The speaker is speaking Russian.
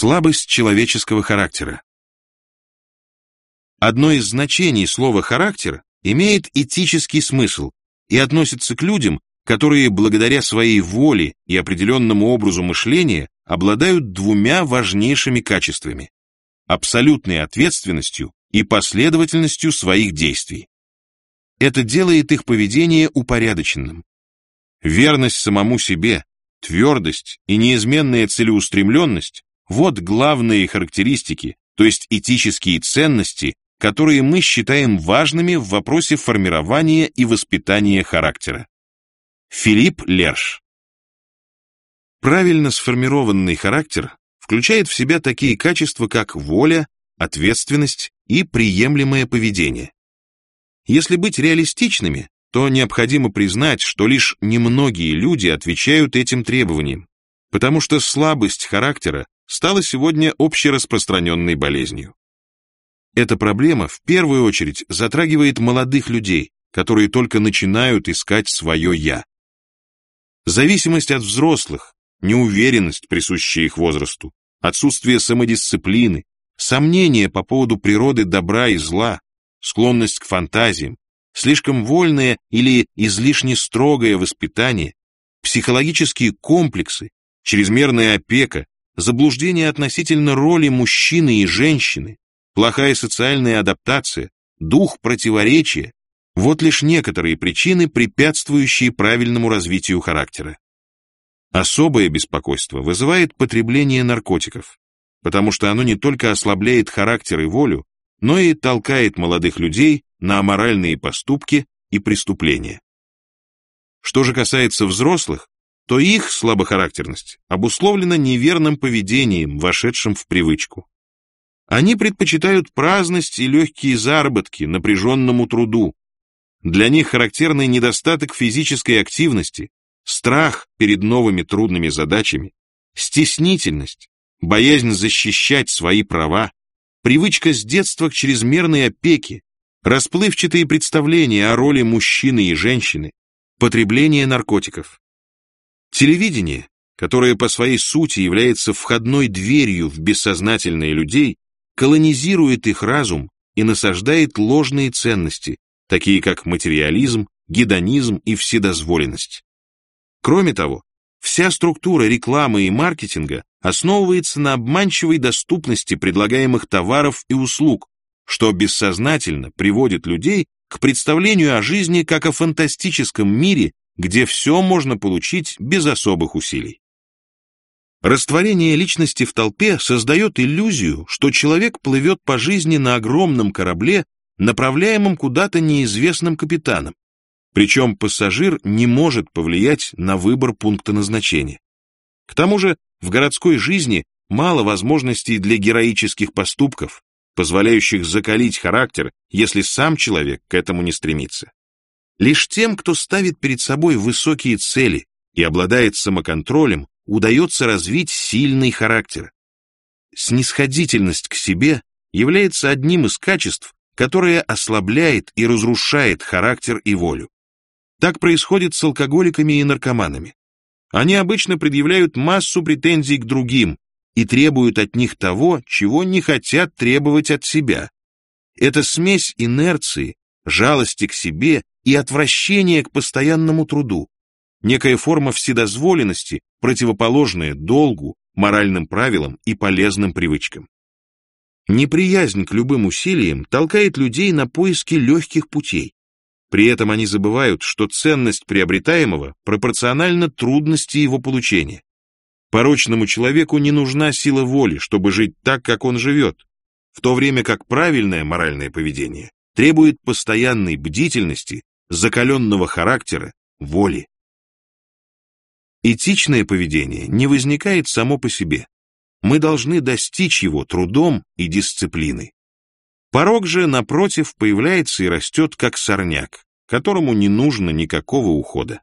Слабость человеческого характера. Одно из значений слова «характер» имеет этический смысл и относится к людям, которые благодаря своей воле и определенному образу мышления обладают двумя важнейшими качествами – абсолютной ответственностью и последовательностью своих действий. Это делает их поведение упорядоченным. Верность самому себе, твердость и неизменная целеустремленность – вот главные характеристики, то есть этические ценности, которые мы считаем важными в вопросе формирования и воспитания характера. Филипп Лерш Правильно сформированный характер включает в себя такие качества, как воля, ответственность и приемлемое поведение. Если быть реалистичными, то необходимо признать, что лишь немногие люди отвечают этим требованиям, потому что слабость характера стала сегодня общераспространенной болезнью. Эта проблема в первую очередь затрагивает молодых людей, которые только начинают искать свое «я». Зависимость от взрослых, неуверенность, присущая их возрасту, отсутствие самодисциплины, сомнения по поводу природы добра и зла, склонность к фантазиям, слишком вольное или излишне строгое воспитание, психологические комплексы, чрезмерная опека, заблуждение относительно роли мужчины и женщины, плохая социальная адаптация, дух противоречия – вот лишь некоторые причины, препятствующие правильному развитию характера. Особое беспокойство вызывает потребление наркотиков, потому что оно не только ослабляет характер и волю, но и толкает молодых людей на аморальные поступки и преступления. Что же касается взрослых, то их слабохарактерность обусловлена неверным поведением, вошедшим в привычку. Они предпочитают праздность и легкие заработки напряженному труду. Для них характерный недостаток физической активности, страх перед новыми трудными задачами, стеснительность, боязнь защищать свои права, привычка с детства к чрезмерной опеке, расплывчатые представления о роли мужчины и женщины, потребление наркотиков. Телевидение, которое по своей сути является входной дверью в бессознательные людей, колонизирует их разум и насаждает ложные ценности, такие как материализм, гедонизм и вседозволенность. Кроме того, вся структура рекламы и маркетинга основывается на обманчивой доступности предлагаемых товаров и услуг, что бессознательно приводит людей к представлению о жизни как о фантастическом мире, где все можно получить без особых усилий. Растворение личности в толпе создает иллюзию, что человек плывет по жизни на огромном корабле, направляемом куда-то неизвестным капитаном. Причем пассажир не может повлиять на выбор пункта назначения. К тому же в городской жизни мало возможностей для героических поступков, позволяющих закалить характер, если сам человек к этому не стремится. Лишь тем, кто ставит перед собой высокие цели и обладает самоконтролем, удается развить сильный характер. Снисходительность к себе является одним из качеств, которое ослабляет и разрушает характер и волю. Так происходит с алкоголиками и наркоманами. Они обычно предъявляют массу претензий к другим и требуют от них того, чего не хотят требовать от себя. Это смесь инерции, жалости к себе и отвращения к постоянному труду некая форма вседозволенности, противоположная долгу, моральным правилам и полезным привычкам. Неприязнь к любым усилиям толкает людей на поиски легких путей. При этом они забывают, что ценность приобретаемого пропорциональна трудности его получения. Порочному человеку не нужна сила воли, чтобы жить так, как он живет, в то время как правильное моральное поведение требует постоянной бдительности, закаленного характера, воли. Этичное поведение не возникает само по себе. Мы должны достичь его трудом и дисциплиной. Порог же, напротив, появляется и растет как сорняк, которому не нужно никакого ухода.